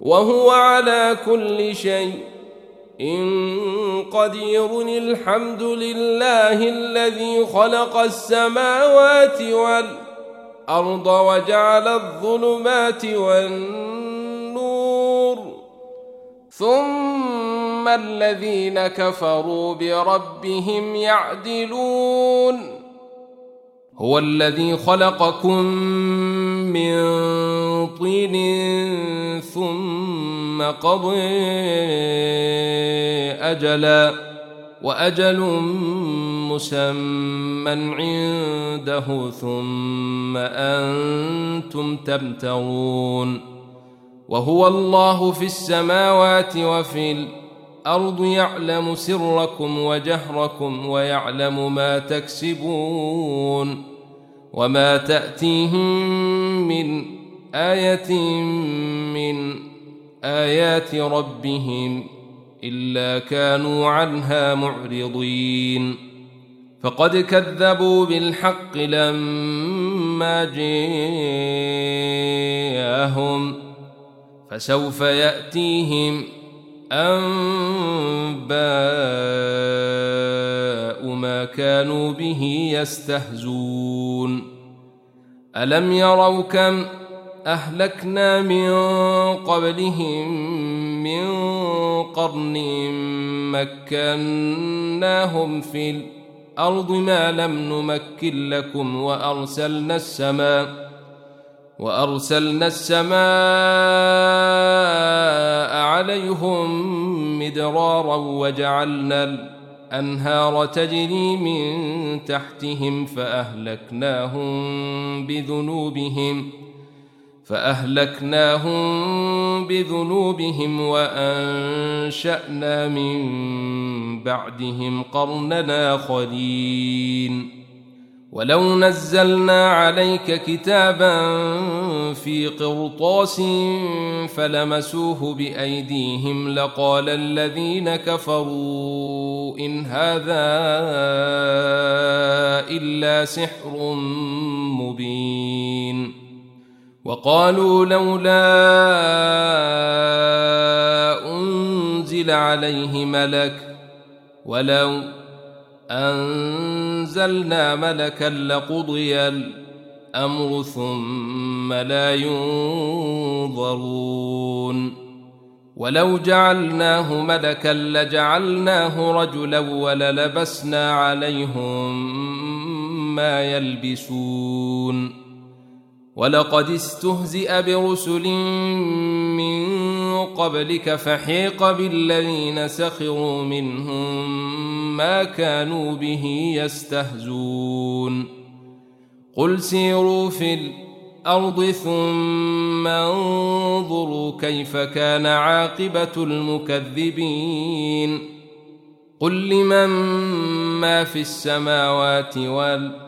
وهو على كل شيء إن قدير الحمد لله الذي خلق السماوات والأرض وجعل الظلمات والنور ثم الذين كفروا بربهم يعدلون هو الذي خلقكم من طين ثم قضي أجلا وأجل مسمى عنده ثم أنتم تمترون وهو الله في السماوات وفي الأرض يعلم سركم وجهركم ويعلم ما تكسبون وما تأتيهم من آية من آيات ربهم إلا كانوا عنها معرضين. فقد كذبوا بالحق لما جاءهم فسوف يأتيهم أنباء ما كانوا به يستهزون. ألم يروا كم أهلكنا من قبلهم من قرن مكناهم في الأرض ما لم نمكن لكم وأرسلنا السماء وأرسلنا السماء عليهم مدرارا وجعلنا الأنهار تجري من تحتهم فأهلكناهم بذنوبهم فأهلكناهم بذنوبهم وأنشأنا من بعدهم قرننا آخرين. ولو نزلنا عليك كتابا في قرطاس فلمسوه بأيديهم لقال الذين كفروا إن هذا إلا سحر مبين. وقالوا لولا أنزل عليه ملك ولو أنزلنا ملكا لقضي الأمر ثم لا ينظرون ولو جعلناه ملكا لجعلناه رجلا وللبسنا عليهم ما يلبسون ولقد استهزئ برسل من قبلك فحيق بالذين سخروا منهم ما كانوا به يستهزون. قل سيروا في الأرض ثم انظروا كيف كان عاقبة المكذبين. قل لمن ما في السماوات والارض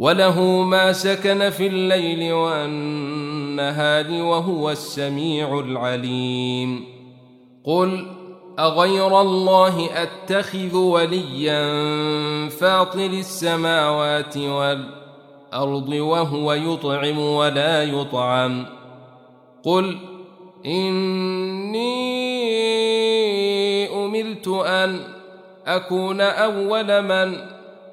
وله ما سكن في الليل والنهار وهو السميع العليم. قل أغير الله أتخذ وليا فاطر السماوات والأرض وهو يطعم ولا يطعم. قل إني أمرت أن أكون أول من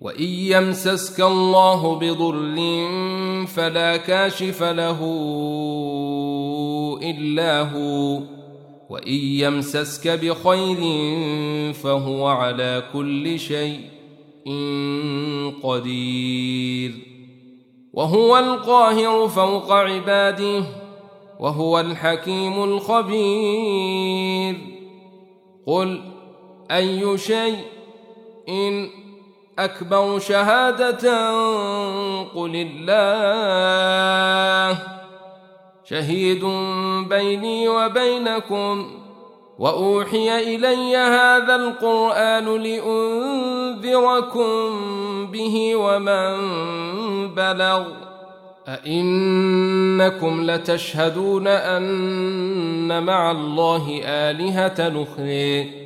وان يمسسك الله بضر فلا كاشف له الا هو وان يمسسك بخير فهو على كل شيء قدير وهو القاهر فوق عباده وهو الحكيم الخبير قل اي شيء ان أكبر شهادة قل الله. شهيد بيني وبينكم. واوحي الي هذا القران لانذركم به ومن بلغ. ائنكم لتشهدون ان مع الله الهه نخري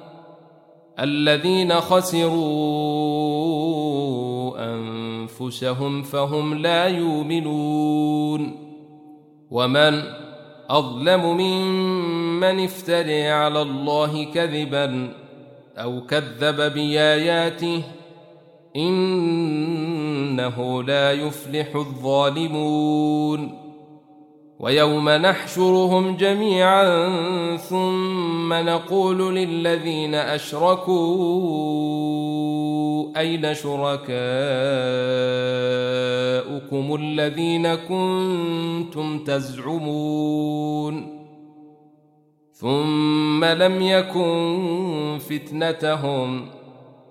الذين خسروا أنفسهم فهم لا يؤمنون. ومن أظلم ممن افتري على الله كذبا أو كذب بآياته إنه لا يفلح الظالمون. ويوم نحشرهم جميعا ثم نقول للذين أشركوا أين شركاؤكم الذين كنتم تزعمون ثم لم يكن فتنتهم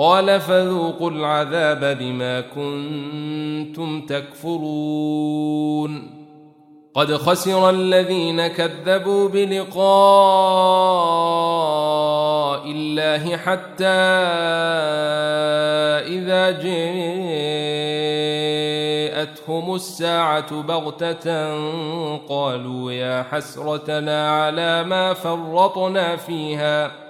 قال فذوقوا العذاب بما كنتم تكفرون. قد خسر الذين كذبوا بلقاء الله حتى إذا جاءتهم الساعة بغتة قالوا يا حسرتنا على ما فرطنا فيها.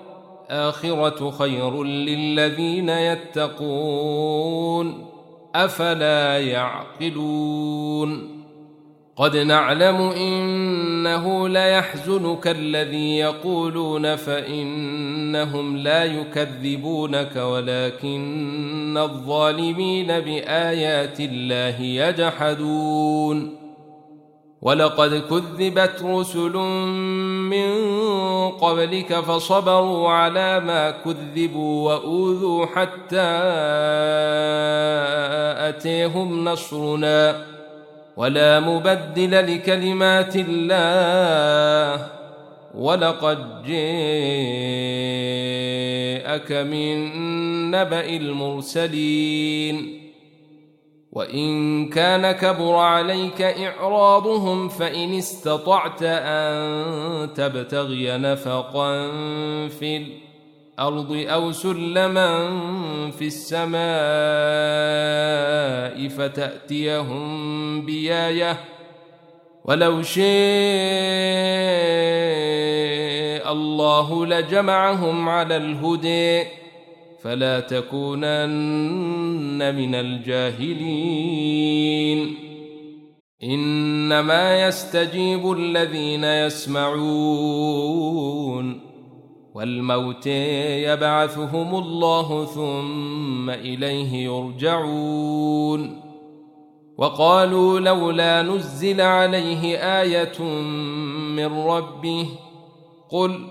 خير للذين يتقون أفلا يعقلون قد نعلم إنه ليحزنك الذي يقولون فإنهم لا يكذبونك ولكن الظالمين بآيات الله يجحدون ولقد كذبت رسل من قبلك فصبروا على ما كذبوا وأوذوا حتى أتيهم نصرنا. ولا مبدل لكلمات الله. ولقد جاءك من نبأ المرسلين. وإن كان كبر عليك إعراضهم فإن استطعت أن تبتغي نفقا في الأرض أو سلما في السماء فتأتيهم بآية ولو شاء الله لجمعهم على الهدي فلا تكونن من الجاهلين. إنما يستجيب الذين يسمعون. والموت يبعثهم الله ثم إليه يرجعون. وقالوا لولا نزل عليه آية من ربه قل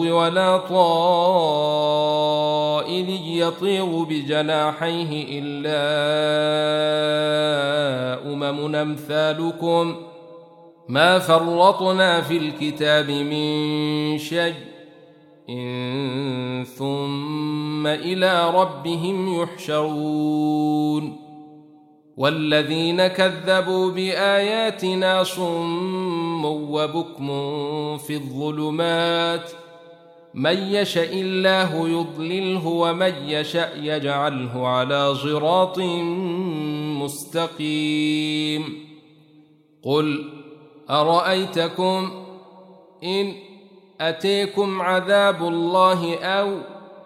ولا طائر يطير بجناحيه إلا أمم أمثالكم. ما فرطنا في الكتاب من شيء. إن ثم إلى ربهم يحشرون. والذين كذبوا بآياتنا صم وبكم في الظلمات من يشاء الله يضلله ومن يشاء يجعله على صراط مستقيم. قل أرأيتكم إن أتيكم عذاب الله أو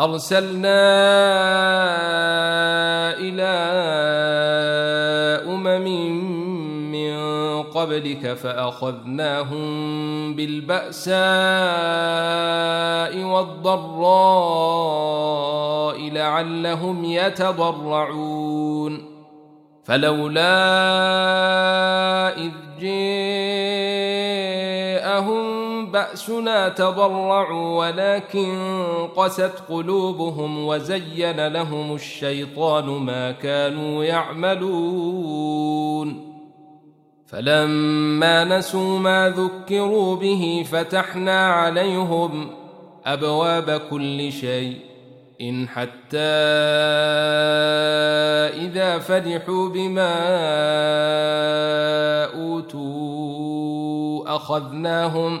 أرسلنا إلى أمم من قبلك فأخذناهم بالبأساء والضراء لعلهم يتضرعون. فلولا إذ جاءهم بأسنا تضرعوا ولكن قست قلوبهم وزين لهم الشيطان ما كانوا يعملون. فلما نسوا ما ذكروا به فتحنا عليهم أبواب كل شيء إن حتى إذا فرحوا بما أوتوا أخذناهم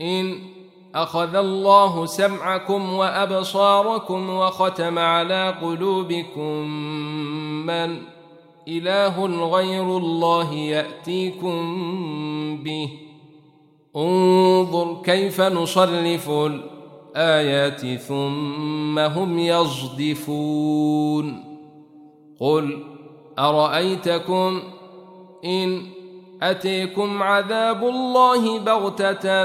إن أخذ الله سمعكم وأبصاركم وختم على قلوبكم من إله غير الله يأتيكم به. انظر كيف نصرف الآيات ثم هم يصدفون. قل أرأيتكم إن أتيكم عذاب الله بغتة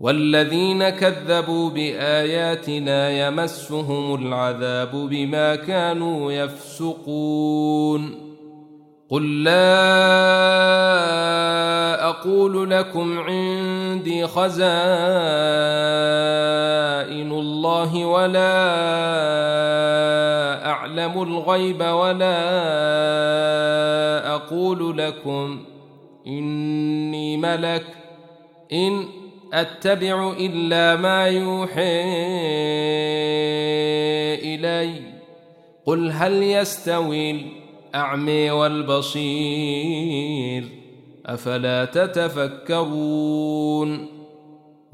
والذين كذبوا بآياتنا يمسهم العذاب بما كانوا يفسقون. قل لا أقول لكم عندي خزائن الله ولا أعلم الغيب ولا أقول لكم إني ملك إن أتبع إلا ما يوحي إلي. قل هل يستوي الاعمي والبصير؟ أفلا تتفكرون؟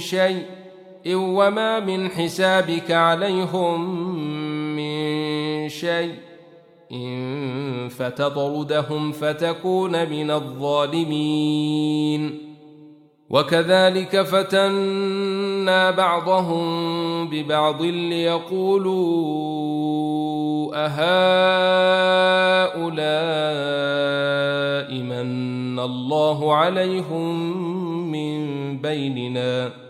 شيء وما من حسابك عليهم من شيء. إن فتطردهم فتكون من الظالمين. وكذلك فتنا بعضهم ببعض ليقولوا أهؤلاء من الله عليهم من بيننا.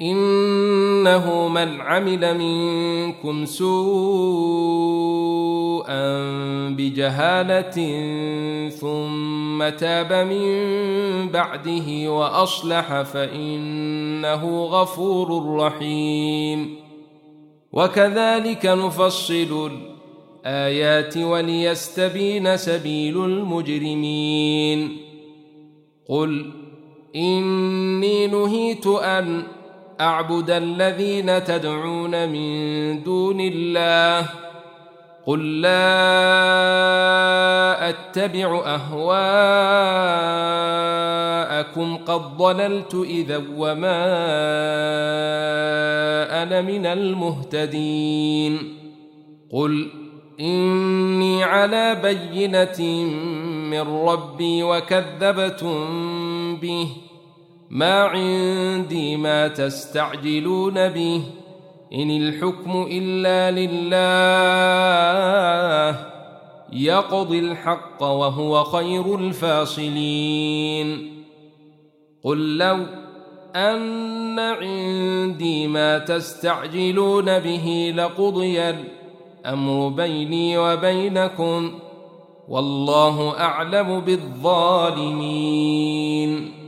إنه من عمل منكم سوءا بجهالة ثم تاب من بعده وأصلح فإنه غفور رحيم. وكذلك نفصل الآيات وليستبين سبيل المجرمين. قل إني نهيت أن أعبد الذين تدعون من دون الله. قل لا أتبع أهواءكم. قد ضللت إذا وما أنا من المهتدين. قل إني على بينة من ربي وكذبتم به. ما عندي ما تستعجلون به. إن الحكم إلا لله. يقضي الحق وهو خير الفاصلين. قل لو أن عندي ما تستعجلون به لقضي الأمر بيني وبينكم. والله أعلم بالظالمين.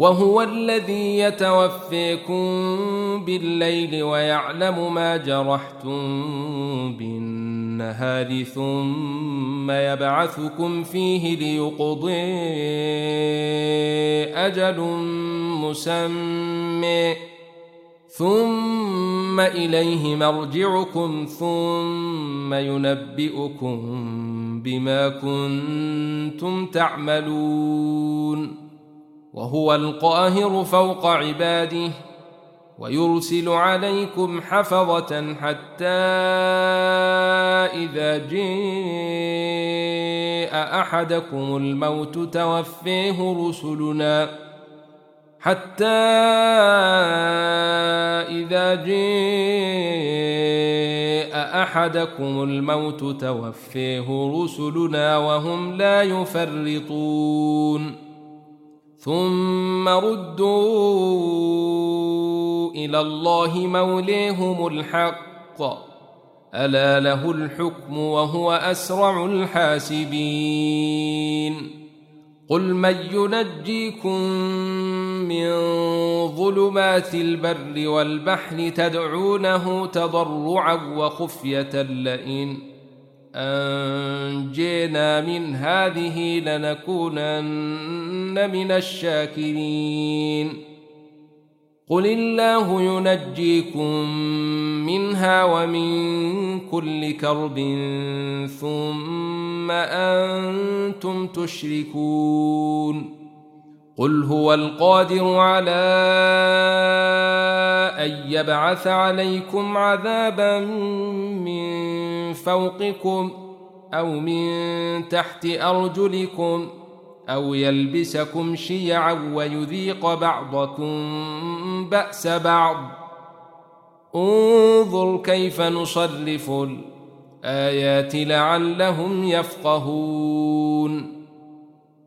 وهو الذي يتوفيكم بالليل ويعلم ما جرحتم بالنهار النهار ثم يبعثكم فيه ليقضي أجل مسمى. ثم إليه مرجعكم ثم ينبئكم بما كنتم تعملون. وهو القاهر فوق عباده ويرسل عليكم حفظة حتى إذا جاء أحدكم الموت توفيه رسلنا حتى إذا جاء أحدكم الموت توفيه رسلنا وهم لا يفرطون. ثم ردوا إلى الله موليهم الحق. ألا له الحكم وهو أسرع الحاسبين. قل من ينجيكم من ظلمات البر والبحر تدعونه تضرعا وخفية لئن أنجينا من هذه لنكونن من الشاكرين. قل الله ينجيكم منها ومن كل كرب ثم أنتم تشركون. قل هو القادر على ان يبعث عليكم عذابا من فوقكم أو من تحت ارجلكم أو يلبسكم شيعا ويذيق بعضكم بأس بعض انظر كيف نصرف الآيات لعلهم يفقهون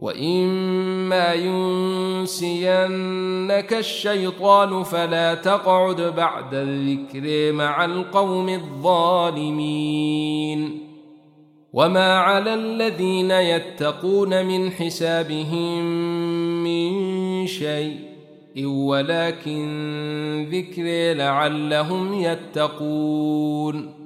واما ينسينك الشيطان فلا تقعد بعد الذكر مع القوم الظالمين وما على الذين يتقون من حسابهم من شيء ولكن ذكر لعلهم يتقون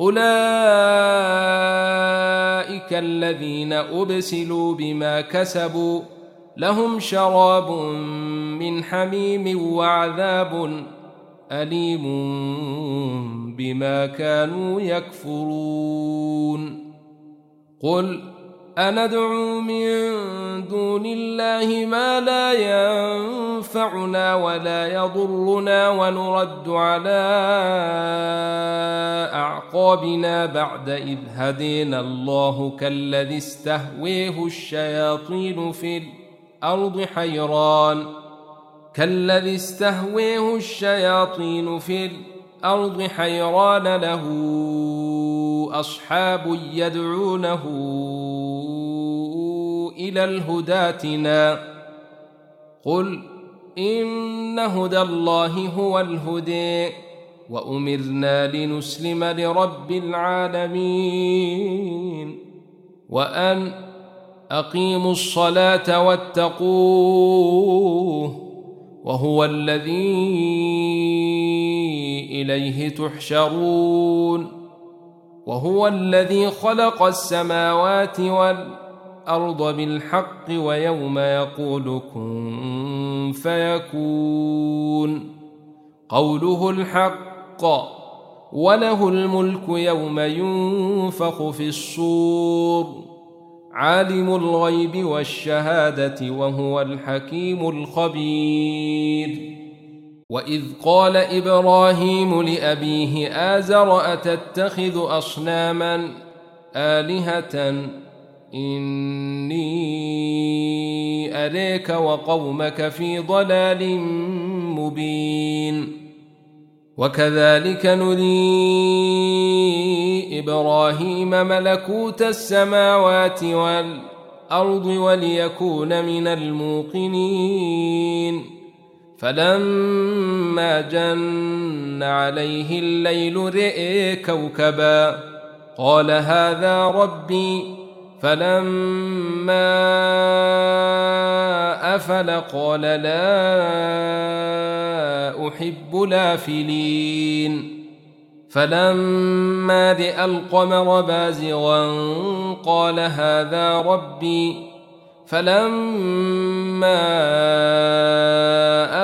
أولئك الذين أبسلوا بما كسبوا لهم شراب من حميم وعذاب أليم بما كانوا يكفرون. قل أندعو من دون الله ما لا ينفعنا ولا يضرنا ونرد على أعقابنا بعد إذ هدينا الله كالذي استهويه الشياطين في الأرض حيران كالذي استهويه الشياطين في الأرض حيران له أصحاب يدعونه إلى الهداتنا قل إن هدى الله هو الهدي وأمرنا لنسلم لرب العالمين. وأن أقيموا الصلاة واتقوه وهو الذي إليه تحشرون. وهو الذي خلق السماوات والأرض بالحق ويوم يقول كن فيكون. قوله الحق وله الملك يوم ينفخ في الصور. عالم الغيب والشهادة وهو الحكيم الخبير. وإذ قال إبراهيم لأبيه آزر أتتخذ أصناما آلهة إني أريك وقومك في ضلال مبين. وكذلك نري إبراهيم ملكوت السماوات والأرض وليكون من الموقنين. فلما جن عليه الليل رئي كوكبا قال هذا ربي فلما أفل قال لا أحب لافلين. فلما رأى القمر بازغا قال هذا ربي. فلما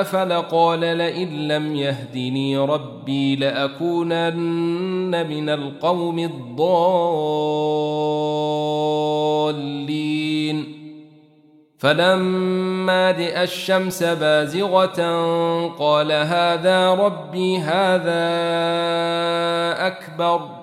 أفل قال لئن لم يهدني ربي لأكونن من القوم الضالين. فلما رأى الشمس بازغة قال هذا ربي هذا أكبر.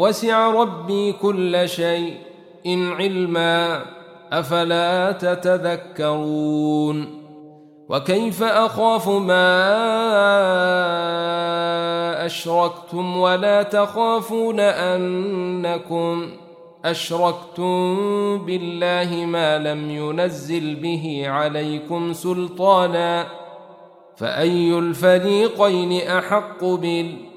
وسع ربي كل شيء إن علما أفلا تتذكرون. وكيف أخاف ما أشركتم ولا تخافون أنكم أشركتم بالله ما لم ينزل به عليكم سلطانا فأي الفريقين أحق بالأمن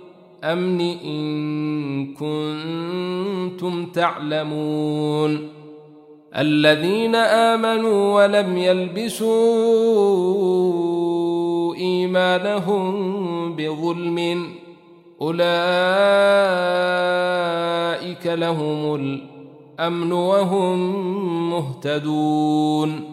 إن كنتم تعلمون. الذين آمنوا ولم يلبسوا إيمانهم بظلم أولئك لهم الأمن وهم مهتدون.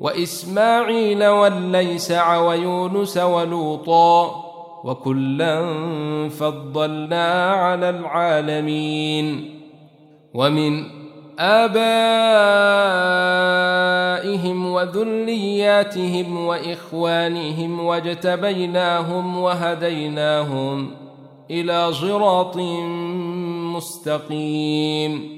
وإسماعيل والليسع ويونس ولوطا وكلا فضلنا على العالمين. ومن آبائهم وذرياتهم وإخوانهم واجتبيناهم وهديناهم إلى صراط مستقيم.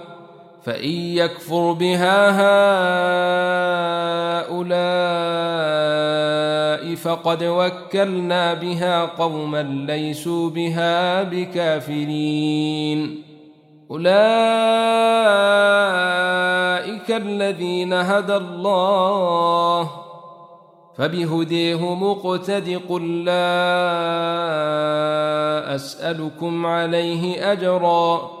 فإن يكفر بها هؤلاء فقد وكلنا بها قوما ليسوا بها بكافرين. أولئك الذين هدى الله فبهديه مقتد قل لا أسألكم عليه أجرا.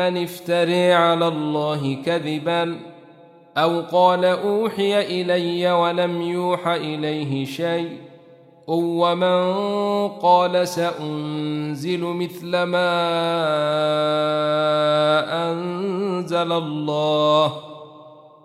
افتري على الله كذباً أو قال أوحي إلي ولم يوح إليه شيء ومن قال سأنزل مثل ما أنزل الله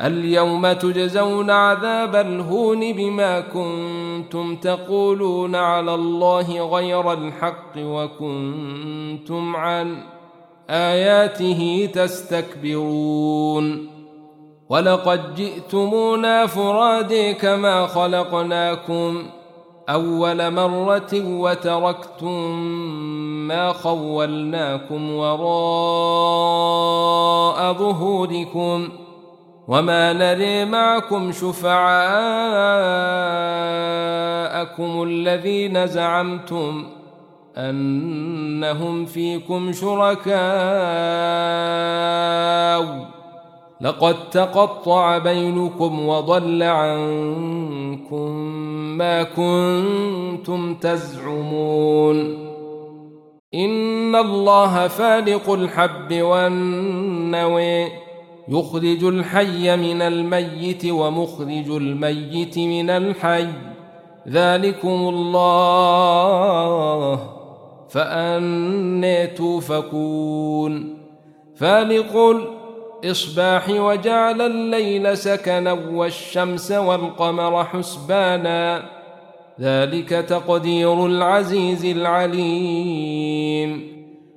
اليوم تجزون عذاب الهون بما كنتم تقولون على الله غير الحق وكنتم عن آياته تستكبرون ولقد جئتمونا فرادي كما خلقناكم ۖ أول مرة وتركتم ما خولناكم وراء ظهوركم وما نري معكم شفعاءكم الذين زعمتم أنهم فيكم شركاء لقد تقطع بينكم وضل عنكم ما كنتم تزعمون ان الله فالق الحب والنوي يخرج الحي من الميت ومخرج الميت من الحي. ذلكم الله. فأني توفكون فالق الإصباح وجعل الليل سكنا والشمس والقمر حسبانا. ذلك تقدير العزيز العليم.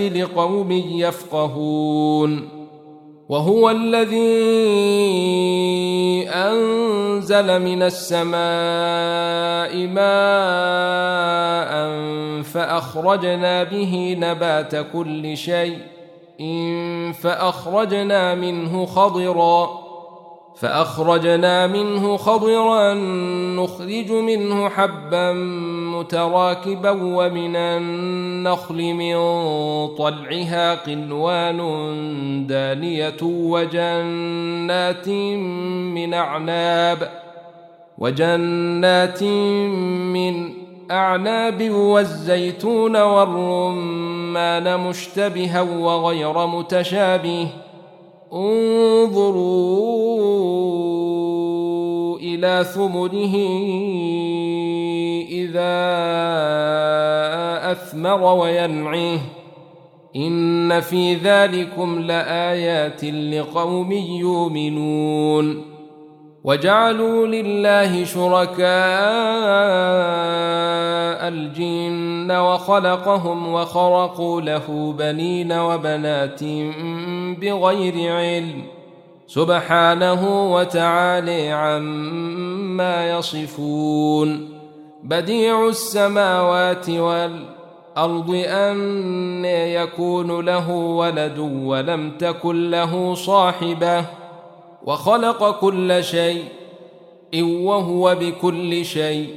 لقوم يفقهون وهو الذي أنزل من السماء ماء فأخرجنا به نبات كل شيء إن فأخرجنا منه خضرا فأخرجنا منه خضرا نخرج منه حبا متراكبا ومن النخل من طلعها قنوان دانية وجنات من أعناب وجنات من أعناب والزيتون والرمان مشتبها وغير متشابه. انظروا إلى ثمره. إذا أثمر وينعيه إن في ذلكم لآيات لقوم يؤمنون وجعلوا لله شركاء الجن وخلقهم وخرقوا له بنين وبنات بغير علم سبحانه وتعالى عما يصفون بديع السماوات والأرض أن يكون له ولد ولم تكن له صاحبة وخلق كل شيء وهو بكل شيء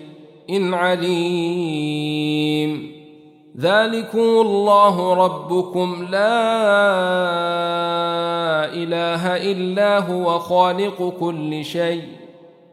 عليم. ذلكم الله ربكم. لا إله إلا هو خالق كل شيء.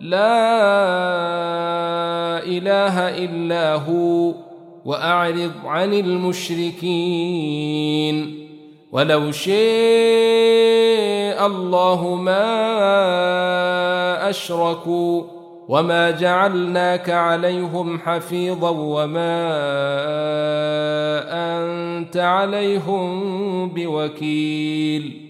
لا إله إلا هو وأعرض عن المشركين. ولو شاء الله ما أشركوا وما جعلناك عليهم حفيظا وما أنت عليهم بوكيل.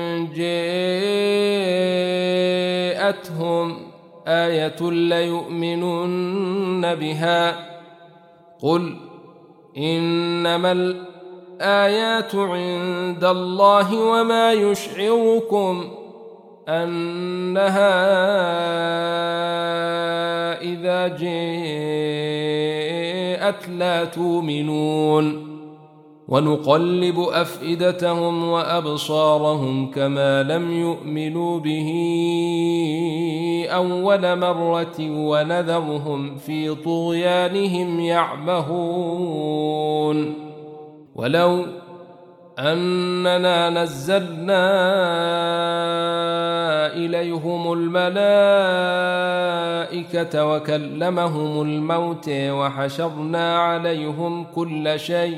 جاءتهم آية ليؤمنن بها. قل إنما الآيات عند الله وما يشعركم أنها إذا جاءت لا تؤمنون. ونقلب أفئدتهم وأبصارهم كما لم يؤمنوا به أول مرة ونذرهم في طغيانهم يعمهون. ولو أننا نزلنا إليهم الملائكة وكلمهم الموت وحشرنا عليهم كل شيء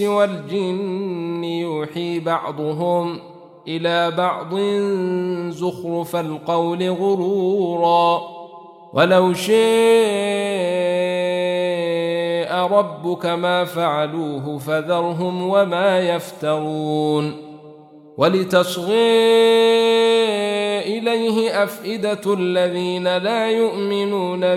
والجن يوحي بعضهم إلى بعض زخرف القول غرورا. ولو شاء ربك ما فعلوه فذرهم وما يفترون. ولتصغي إليه أفئدة الذين لا يؤمنون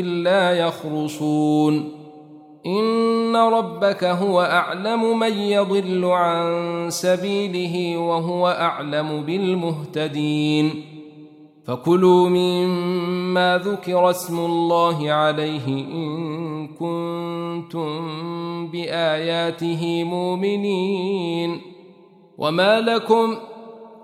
إلا يخرصون. إن ربك هو أعلم من يضل عن سبيله وهو أعلم بالمهتدين. فكلوا مما ذكر اسم الله عليه إن كنتم بآياته مؤمنين. وما لكم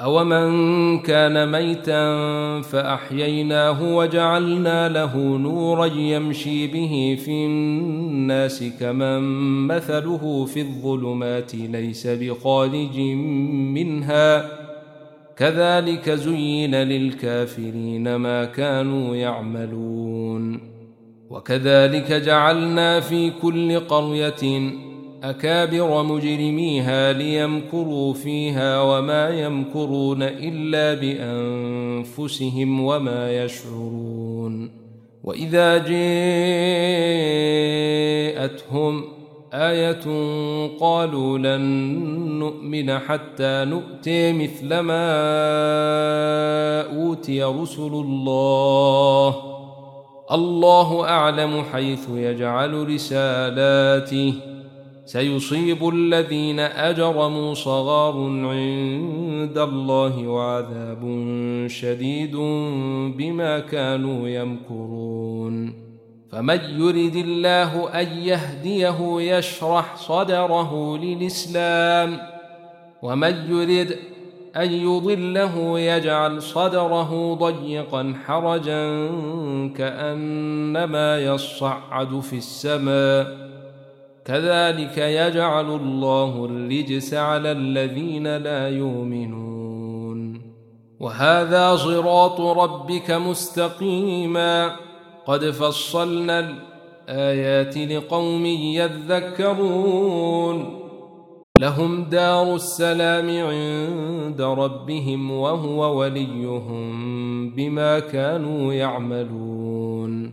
أومن كان ميتا فأحييناه وجعلنا له نورا يمشي به في الناس كمن مثله في الظلمات ليس بخارج منها. كذلك زين للكافرين ما كانوا يعملون. وكذلك جعلنا في كل قرية أكابر مجرميها ليمكروا فيها وما يمكرون إلا بأنفسهم وما يشعرون وإذا جاءتهم آية قالوا لن نؤمن حتى نؤتي مثل ما أوتي رسل الله. الله أعلم حيث يجعل رسالاته. سيصيب الذين أجرموا صغار عند الله وعذاب شديد بما كانوا يمكرون. فمن يرد الله أن يهديه يشرح صدره للإسلام ومن يرد أن يضله يجعل صدره ضيقا حرجا كأنما يصعد في السماء. كذلك يجعل الله الرجس على الذين لا يؤمنون. وهذا صراط ربك مستقيما. قد فصلنا الآيات لقوم يذكرون. لهم دار السلام عند ربهم وهو وليهم بما كانوا يعملون.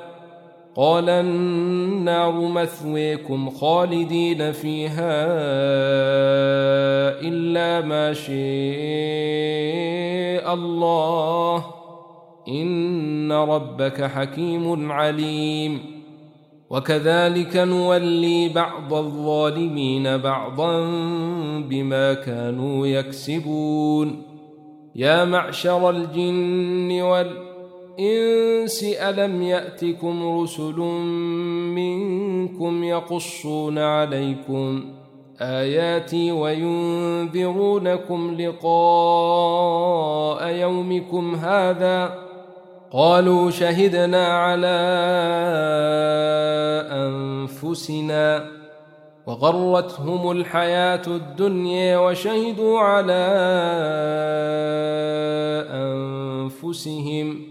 قال النار مثويكم خالدين فيها إلا ما شاء الله. إن ربك حكيم عليم. وكذلك نولي بعض الظالمين بعضا بما كانوا يكسبون. يا معشر الجن والإنس ألم يأتكم رسل منكم يقصون عليكم آياتي وينذرونكم لقاء يومكم هذا قالوا شهدنا على انفسنا وغرتهم الحياة الدنيا وشهدوا على انفسهم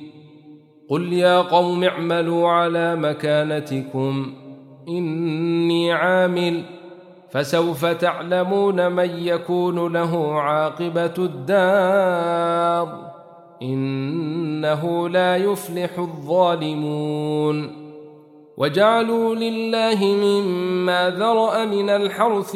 قل يا قوم اعملوا على مكانتكم اني عامل فسوف تعلمون من يكون له عاقبه الدار انه لا يفلح الظالمون وجعلوا لله مما ذرا من الحرث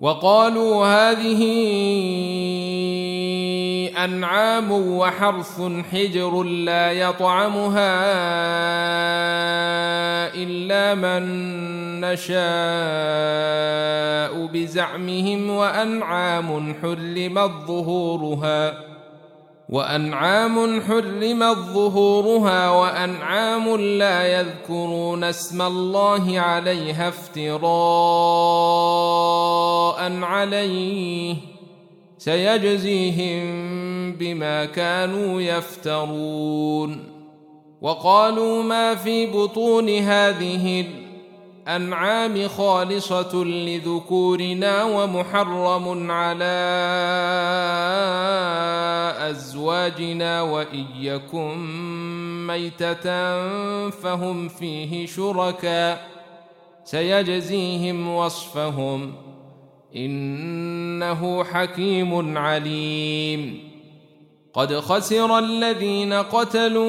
وقالوا هذه أنعام وحرث حجر لا يطعمها إلا من نشاء بزعمهم وأنعام حرمت ظهورها وأنعام حرمت ظهورها وأنعام لا يذكرون اسم الله عليها افتراء عليه سيجزيهم بما كانوا يفترون وقالوا ما في بطون هذه الانعام خالصة لذكورنا ومحرم على أزواجنا وإن يكن ميتة فهم فيه شركاء. سيجزيهم وصفهم. إنه حكيم عليم. قد خسر الذين قتلوا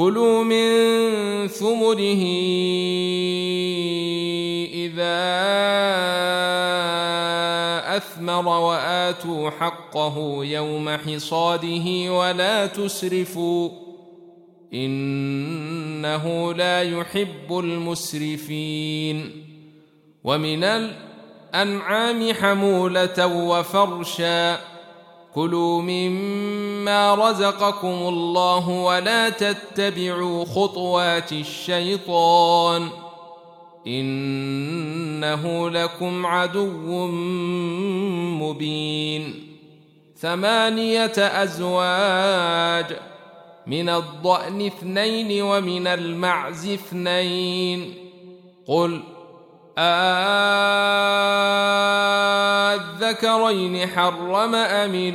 كلوا من ثمره إذا أثمر وآتوا حقه يوم حصاده ولا تسرفوا إنه لا يحب المسرفين ومن الأنعام حمولة وفرشا كلوا مما رزقكم الله ولا تتبعوا خطوات الشيطان إنه لكم عدو مبين ثمانية أزواج من الضأن اثنين ومن المعز اثنين قل الذكرين حرم أم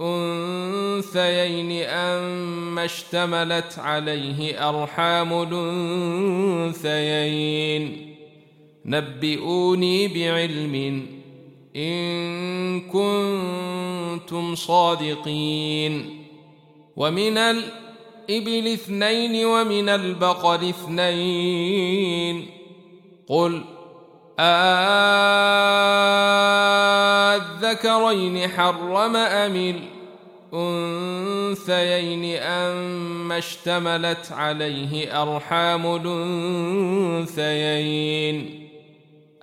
الأنثيين أم اشتملت عليه أرحام الأنثيين نبئوني بعلم إن كنتم صادقين ومن الإبل اثنين ومن البقر اثنين قل الذكرين حرم أم الأنثيين أم اشتملت عليه أرحام الأنثيين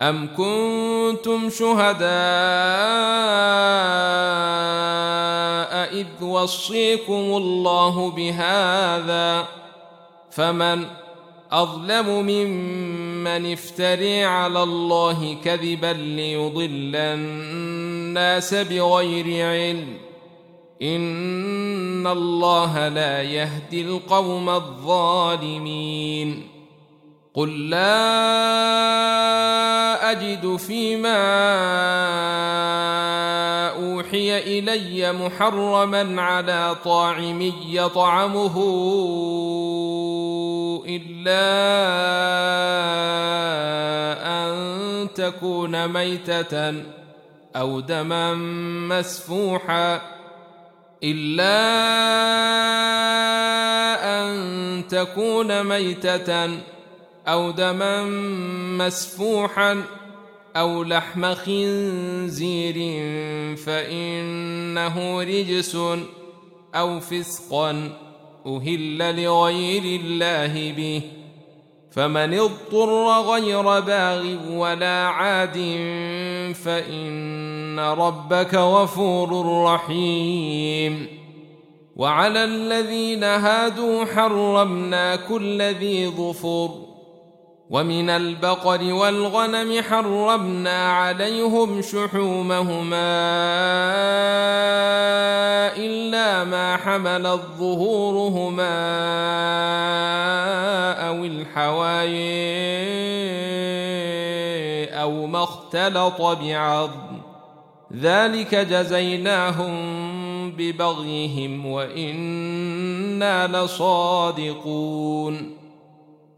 أم كنتم شهداء إذ وصيكم الله بهذا فمن أظلم ممن افتري على الله كذبا ليضل الناس بغير علم. إن الله لا يهدي القوم الظالمين. قل لا اجد فيما اوحي الي محرما على طاعم يطعمه إلا أن تكون ميتة أو دما مسفوحا إلا أن تكون ميتة أو دما مسفوحا أو لحم خنزير فإنه رجس أو فسقا أهل لغير الله به فمن اضطر غير باغ ولا عاد فإن ربك غفور رحيم وعلى الذين هادوا حرمنا كل ذي ظفر ومن البقر والغنم حرمنا عليهم شحومهما إلا ما حملت ظهورهما أو الحواي أو ما اختلط بعظم. ذلك جزيناهم ببغيهم وإنا لصادقون.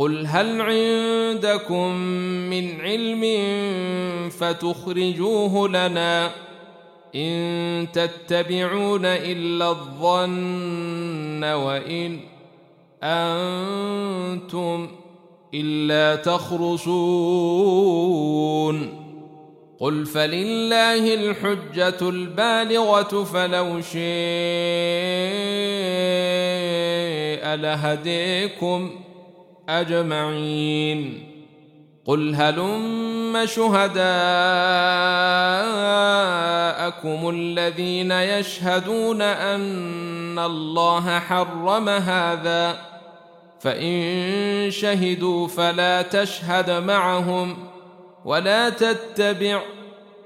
قل هل عندكم من علم فتخرجوه لنا ان تتبعون الا الظن وان أنتم الا تخرصون قل فلله الحجه البالغه فلو شاء لهديكم أجمعين. قل هلم شهداءكم الذين يشهدون أن الله حرم هذا فإن شهدوا فلا تشهد معهم ولا تتبع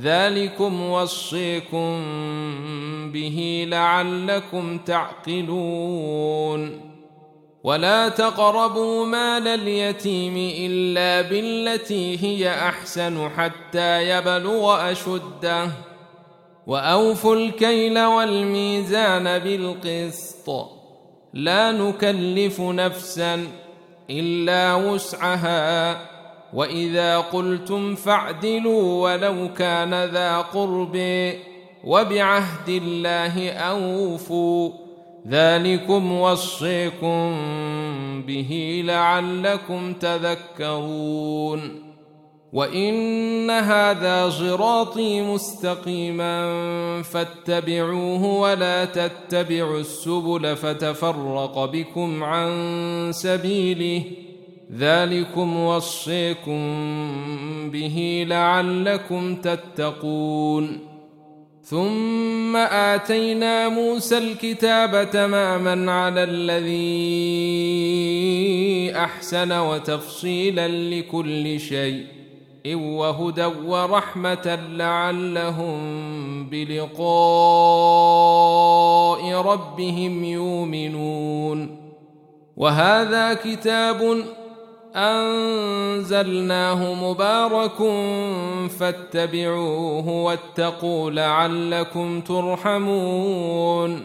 ذلكم وصيكم به لعلكم تعقلون. ولا تقربوا مال اليتيم إلا بالتي هي أحسن حتى يبلغ أشده. وأوفوا الكيل والميزان بالقسط. لا نكلف نفسا إلا وسعها. واذا قلتم فاعدلوا ولو كان ذا قرب وبعهد الله اوفوا ذلكم وصيكم به لعلكم تذكرون وان هذا صراطي مستقيما فاتبعوه ولا تتبعوا السبل فتفرق بكم عن سبيله ذلكم وصيكم به لعلكم تتقون. ثم آتينا موسى الكتاب تماما على الذي أحسن وتفصيلا لكل شيء وهدى ورحمة لعلهم بلقاء ربهم يؤمنون. وهذا كتاب أنزلناه مبارك فاتبعوه واتقوا لعلكم ترحمون.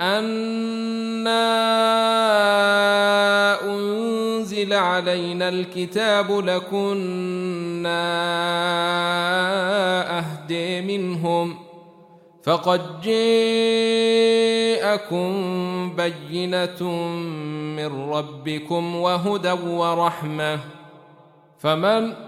أنا انزل علينا الكتاب لكنا اهدي منهم فقد جاءكم بينه من ربكم وهدى ورحمه فمن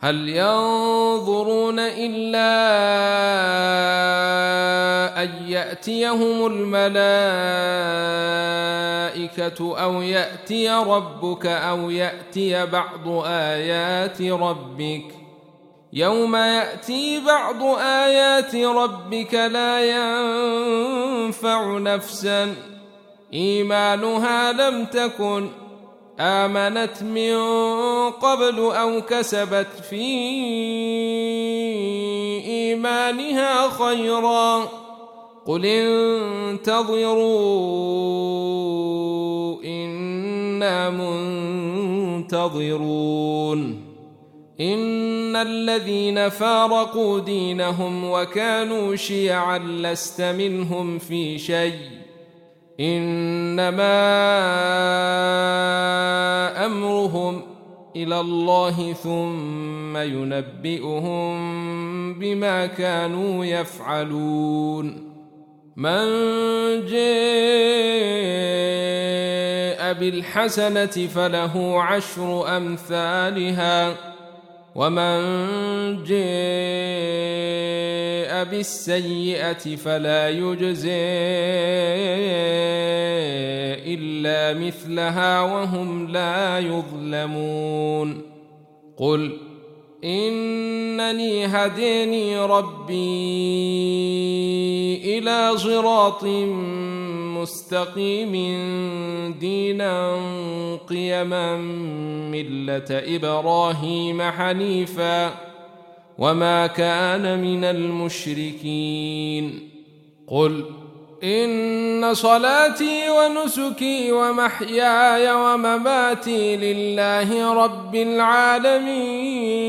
هل ينظرون إلا أن يأتيهم الملائكة أو يأتي ربك أو يأتي بعض آيات ربك يوم يأتي بعض آيات ربك لا ينفع نفسا إيمانها لم تكن آمنت من قبل أو كسبت في إيمانها خيرا قل انتظروا إنا منتظرون إن الذين فارقوا دينهم وكانوا شيعا لست منهم في شيء إنما أمرهم إلى الله ثم ينبئهم بما كانوا يفعلون. من جاء بالحسنة فله عشر أمثالها. ومن جاء بالسيئه فلا يجزي الا مثلها وهم لا يظلمون قل انني هديني ربي إلى صراط مستقيم دينا قيما ملة إبراهيم حنيفا وما كان من المشركين. قل إن صلاتي ونسكي ومحياي ومماتي لله رب العالمين.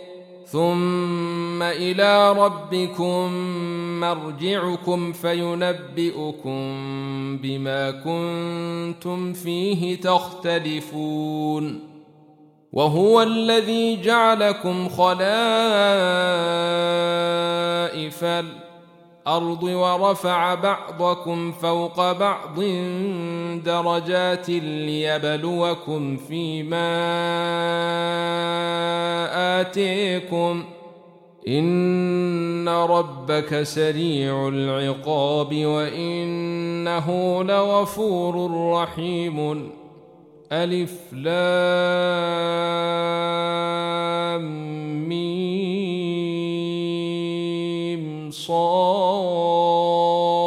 ثم إلى ربكم مرجعكم فينبئكم بما كنتم فيه تختلفون وهو الذي جعلكم خلائف الأرض ورفع بعضكم فوق بعض درجات ليبلوكم فيما آتيكم. إن ربك سريع العقاب وإنه لغفور رحيم. ألف لام مين صَائِمٌ